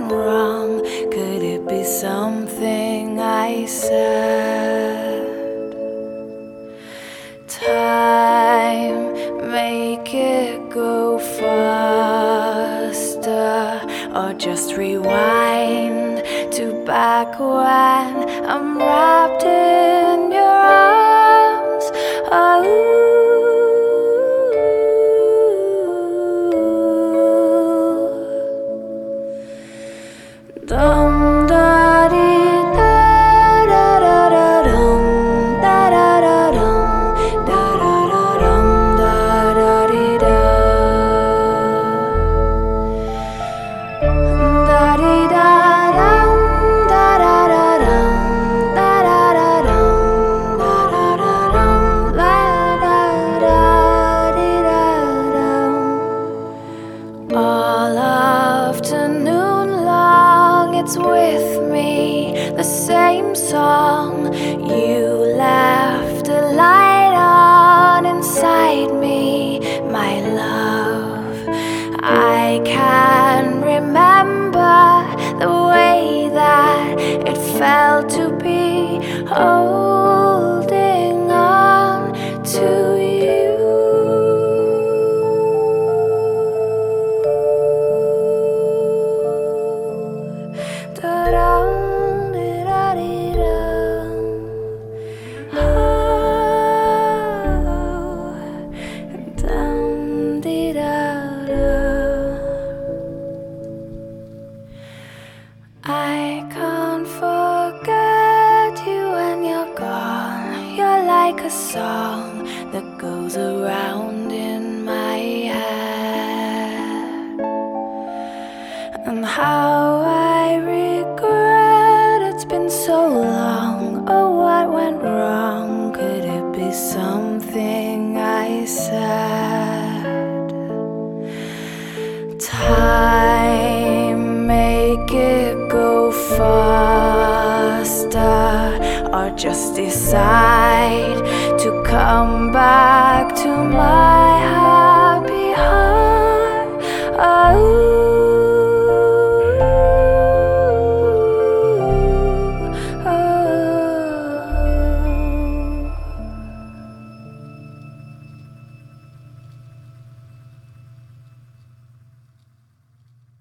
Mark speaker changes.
Speaker 1: went wrong? Could it be something I said? Time, make it go faster, or just rewind to back when I'm wrapped in all afternoon long, it's with me, the same song. You left a light on inside me, my love. I can remember the way that it felt to be holding a song that goes around in my head. And how I regret it's been so long. Oh, what went wrong? Could it be something I said? Time, make it go faster, or just decide to come back to my happy